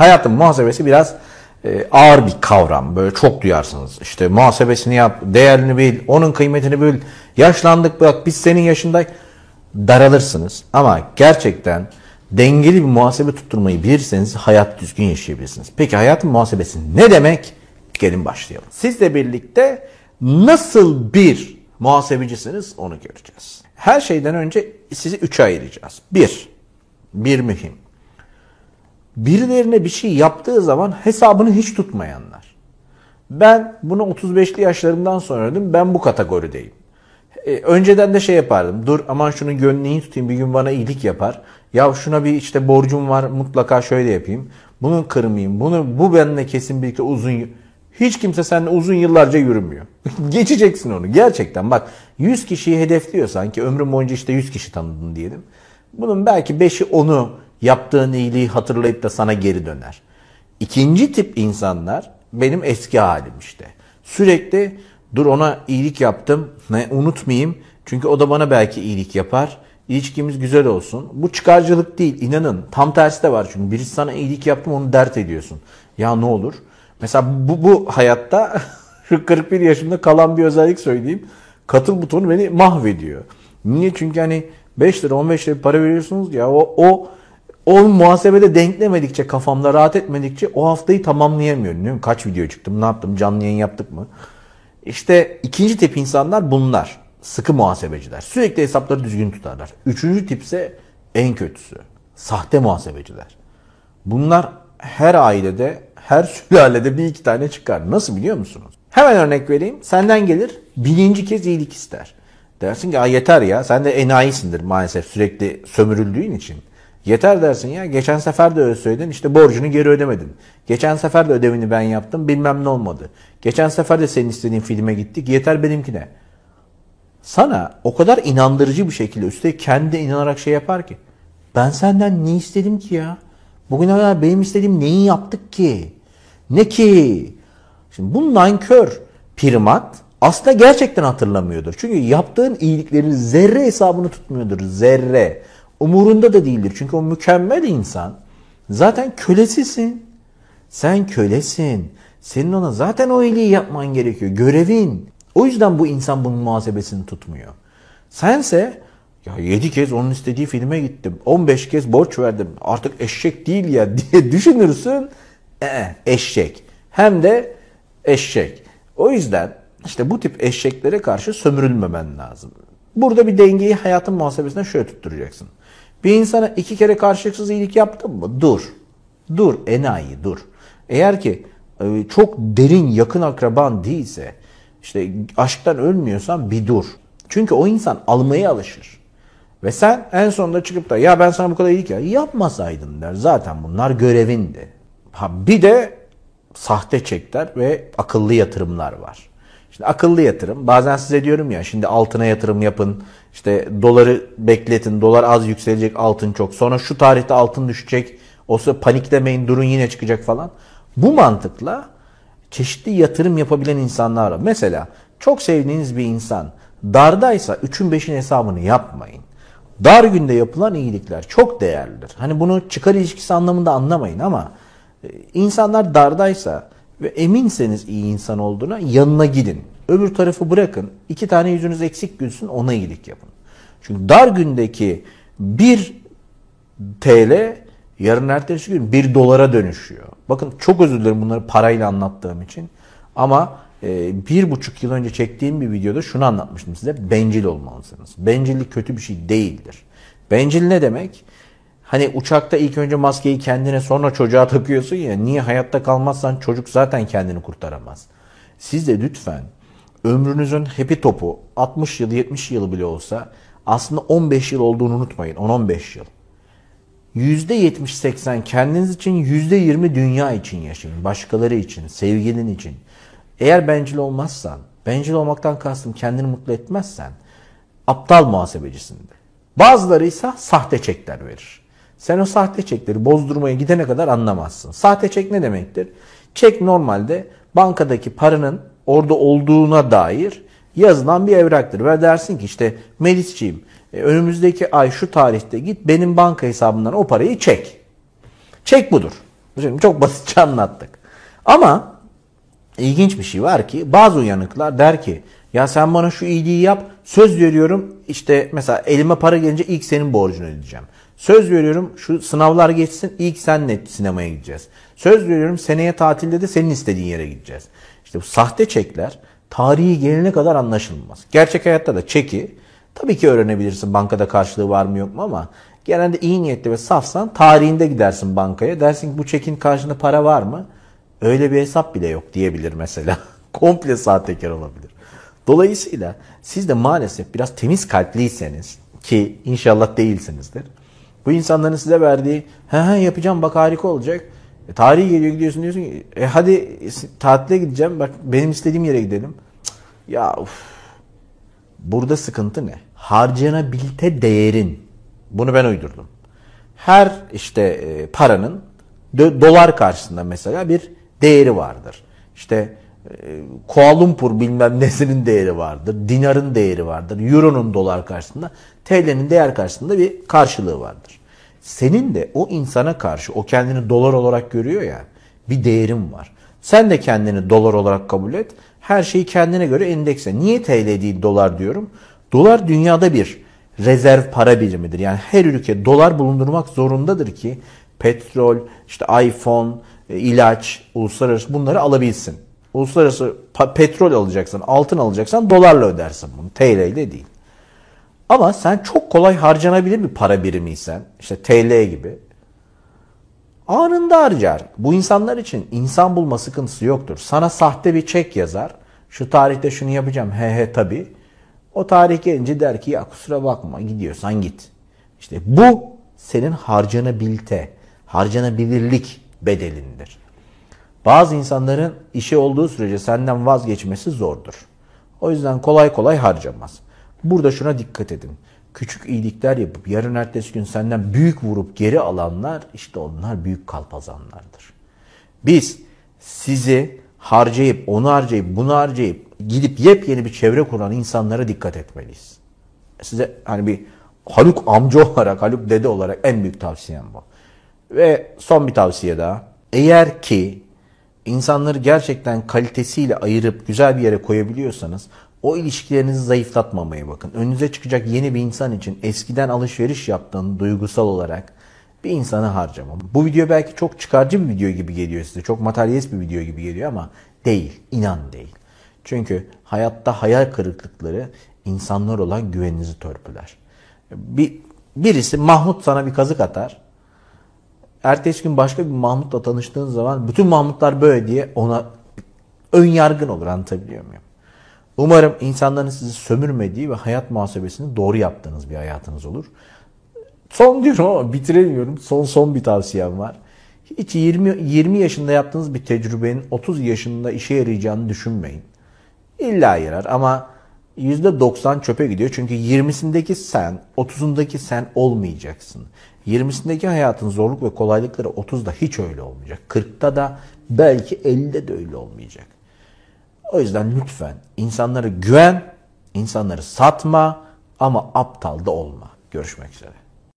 Hayatın muhasebesi biraz e, ağır bir kavram. Böyle çok duyarsınız. İşte muhasebesini yap, değerini bil, onun kıymetini bil. Yaşlandık bak biz senin yaşında daralırsınız. Ama gerçekten dengeli bir muhasebe tutturmayı bilirseniz hayat düzgün yaşayabilirsiniz. Peki hayatın muhasebesi ne demek? Gelin başlayalım. Sizle birlikte nasıl bir muhasebecisiniz onu göreceğiz. Her şeyden önce sizi üçe ayıracağız. Bir, bir mühim birilerine bir şey yaptığı zaman hesabını hiç tutmayanlar. Ben bunu 35'li yaşlarımdan sonra dedim ben bu kategorideyim. E, önceden de şey yapardım. Dur aman şunu gönlünü tutayım bir gün bana iyilik yapar. Ya şuna bir işte borcum var mutlaka şöyle yapayım. Bunu kırmayayım. Bunu bu benimle kesin birlikte uzun hiç kimse seninle uzun yıllarca yürümüyor. Geçeceksin onu. Gerçekten bak 100 kişiyi hedefliyorsan ki ömrüm boyunca işte 100 kişi tanıdın diyelim. Bunun belki 5'i onu yaptığın iyiliği hatırlayıp da sana geri döner. İkinci tip insanlar benim eski halim işte. Sürekli dur ona iyilik yaptım ne unutmayayım çünkü o da bana belki iyilik yapar. İlişkimiz güzel olsun. Bu çıkarcılık değil inanın. Tam tersi de var çünkü birisi sana iyilik yaptım onu dert ediyorsun. Ya ne olur? Mesela bu, bu hayatta şu 41 yaşında kalan bir özellik söyleyeyim. Katıl butonu beni mahvediyor. Niye? Çünkü hani 5 lira 15 lira para veriyorsunuz ya o, o o muhasebede denklemedikçe kafamda rahat etmedikçe o haftayı tamamlayamıyorum. Kaç video çıktım ne yaptım canlı yayın yaptık mı? İşte ikinci tip insanlar bunlar. Sıkı muhasebeciler. Sürekli hesapları düzgün tutarlar. Üçüncü tipse en kötüsü. Sahte muhasebeciler. Bunlar her ailede, her sülalede bir iki tane çıkar. Nasıl biliyor musunuz? Hemen örnek vereyim. Senden gelir birinci kez iyilik ister. Dersin ki yeter ya sen de enayisindir maalesef sürekli sömürüldüğün için. Yeter dersin ya. Geçen sefer de öyle söyledin. İşte borcunu geri ödemedin. Geçen sefer de ödevini ben yaptım. Bilmem ne olmadı. Geçen sefer de senin istediğin filme gittik. Yeter benimkine. Sana o kadar inandırıcı bir şekilde üstelik kendi inanarak şey yapar ki. Ben senden ne istedim ki ya? Bugüne kadar benim istediğim neyi yaptık ki? Ne ki? Şimdi bu nankör primat aslında gerçekten hatırlamıyordur. Çünkü yaptığın iyiliklerin zerre hesabını tutmuyordur. Zerre. Umurunda da değildir. Çünkü o mükemmel insan zaten kölesisin. Sen kölesin. Senin ona zaten o iyiliği yapman gerekiyor. Görevin. O yüzden bu insan bunun muhasebesini tutmuyor. Sense ya 7 kez onun istediği filme gittim. 15 kez borç verdim. Artık eşek değil ya diye düşünürsün. Ee, eşek. Hem de eşek. O yüzden işte bu tip eşeklere karşı sömürülmemen lazım. Burada bir dengeyi hayatın muhasebesine şöyle tutturacaksın. Bir insana iki kere karşılıksız iyilik yaptın mı? Dur. Dur enayi dur. Eğer ki e, çok derin yakın akraban değilse işte aşktan ölmüyorsan bir dur. Çünkü o insan almaya alışır. Ve sen en sonunda çıkıp da ya ben sana bu kadar iyilik ya yapmasaydın der. Zaten bunlar görevindi. Ha, bir de sahte çekler ve akıllı yatırımlar var. Şimdi akıllı yatırım. Bazen size diyorum ya şimdi altına yatırım yapın. İşte doları bekletin. Dolar az yükselecek altın çok. Sonra şu tarihte altın düşecek. O sırada paniklemeyin durun yine çıkacak falan. Bu mantıkla çeşitli yatırım yapabilen insanlar var. Mesela çok sevdiğiniz bir insan dardaysa 3'ün 5'in hesabını yapmayın. Dar günde yapılan iyilikler çok değerlidir. Hani bunu çıkar ilişkisi anlamında anlamayın ama e, insanlar dardaysa ve eminseniz iyi insan olduğuna yanına gidin. Öbür tarafı bırakın. İki tane yüzünüz eksik gülsün ona iyilik yapın. Çünkü dar gündeki bir TL yarın ertesi gün bir dolara dönüşüyor. Bakın çok özür dilerim bunları parayla anlattığım için. Ama e, bir buçuk yıl önce çektiğim bir videoda şunu anlatmıştım size. Bencil olmalısınız. Bencillik kötü bir şey değildir. Bencil ne demek? Hani uçakta ilk önce maskeyi kendine sonra çocuğa takıyorsun ya. Niye hayatta kalmazsan çocuk zaten kendini kurtaramaz. Siz de lütfen ömrünüzün hepi topu 60 yıl 70 yıl bile olsa aslında 15 yıl olduğunu unutmayın. 10-15 yıl. %70-80 kendiniz için %20 dünya için yaşayın. Başkaları için, sevgilin için. Eğer bencil olmazsan, bencil olmaktan kastım kendini mutlu etmezsen aptal muhasebecisindir. Bazıları ise sahte çekler verir. Sen o sahte çekleri bozdurmaya gidene kadar anlamazsın. Sahte çek ne demektir? Çek normalde bankadaki paranın orada olduğuna dair yazılan bir evraktır. Ve dersin ki işte Melisciğim e, önümüzdeki ay şu tarihte git benim banka hesabından o parayı çek. Çek budur. Şimdi çok basitçe anlattık. Ama ilginç bir şey var ki bazı uyanıklar der ki ya sen bana şu iyiliği yap söz veriyorum işte mesela elime para gelince ilk senin borcunu ödeyeceğim. Söz veriyorum şu sınavlar geçsin ilk senle sinemaya gideceğiz. Söz veriyorum seneye tatilde de senin istediğin yere gideceğiz. İşte bu sahte çekler tarihi gelene kadar anlaşılmaz. Gerçek hayatta da çeki tabii ki öğrenebilirsin bankada karşılığı var mı yok mu ama genelde iyi niyetli ve safsan tarihinde gidersin bankaya. Dersin ki bu çekin karşında para var mı? Öyle bir hesap bile yok diyebilir mesela. Komple sahtekar olabilir. Dolayısıyla siz de maalesef biraz temiz kalpliyseniz ki inşallah değilsinizdir. Bu insanların size verdiği he he yapacağım bak harika olacak. E, tarihi geliyor gidiyorsun diyorsun ki e, hadi tatile gideceğim bak benim istediğim yere gidelim. Ya uf. Burada sıkıntı ne? Harcanabilite değerin. Bunu ben uydurdum. Her işte e, paranın dolar karşısında mesela bir değeri vardır. İşte Kuala Lumpur bilmem nesinin değeri vardır. Dinarın değeri vardır. Euro'nun dolar karşısında. TL'nin değer karşısında bir karşılığı vardır. Senin de o insana karşı o kendini dolar olarak görüyor ya bir değerin var. Sen de kendini dolar olarak kabul et. Her şeyi kendine göre endekse. Niye TL değil dolar diyorum? Dolar dünyada bir rezerv para birimidir. Yani her ülke dolar bulundurmak zorundadır ki petrol, işte iPhone, e, ilaç, uluslararası bunları alabilsin. Uluslararası petrol alacaksan, altın alacaksan dolarla ödersin bunu. TL ile değil. Ama sen çok kolay harcanabilir bir para birimiysen, işte TL gibi anında harcar. Bu insanlar için insan bulma sıkıntısı yoktur. Sana sahte bir çek yazar. Şu tarihte şunu yapacağım. He he tabi. O tarih gelince der ki ya kusura bakma gidiyorsan git. İşte bu senin harcanabilite, harcanabilirlik bedelindir. Bazı insanların işi olduğu sürece senden vazgeçmesi zordur. O yüzden kolay kolay harcamaz. Burada şuna dikkat edin. Küçük iyilikler yapıp yarın ertesi gün senden büyük vurup geri alanlar işte onlar büyük kalpazanlardır. Biz sizi harcayıp onu harcayıp bunu harcayıp gidip yepyeni bir çevre kuran insanlara dikkat etmeliyiz. Size hani bir Haluk amca olarak, Haluk dede olarak en büyük tavsiyem bu. Ve son bir tavsiye daha. Eğer ki insanları gerçekten kalitesiyle ayırıp güzel bir yere koyabiliyorsanız o ilişkilerinizi zayıflatmamaya bakın. Önünüze çıkacak yeni bir insan için eskiden alışveriş yaptığın duygusal olarak bir insanı harcama. Bu video belki çok çıkarcı bir video gibi geliyor size. Çok materyalist bir video gibi geliyor ama değil. inan değil. Çünkü hayatta hayal kırıklıkları insanlar olan güveninizi törpüler. Bir, birisi Mahmut sana bir kazık atar. Ertesi gün başka bir Mahmut'la tanıştığın zaman bütün Mahmutlar böyle diye ona ön yargın olur anlatabiliyor muyum? Umarım insanların sizi sömürmediği ve hayat muhasebesini doğru yaptığınız bir hayatınız olur. Son diyorum ama bitiremiyorum. Son son bir tavsiyem var. Hiç 20, 20 yaşında yaptığınız bir tecrübenin 30 yaşında işe yarayacağını düşünmeyin. İlla yarar ama %90 çöpe gidiyor. Çünkü 20'sindeki sen, 30'undaki sen olmayacaksın. 20'sindeki hayatın zorluk ve kolaylıkları 30'da hiç öyle olmayacak. 40'ta da belki 50'de de öyle olmayacak. O yüzden lütfen insanlara güven, insanları satma ama aptal da olma. Görüşmek üzere.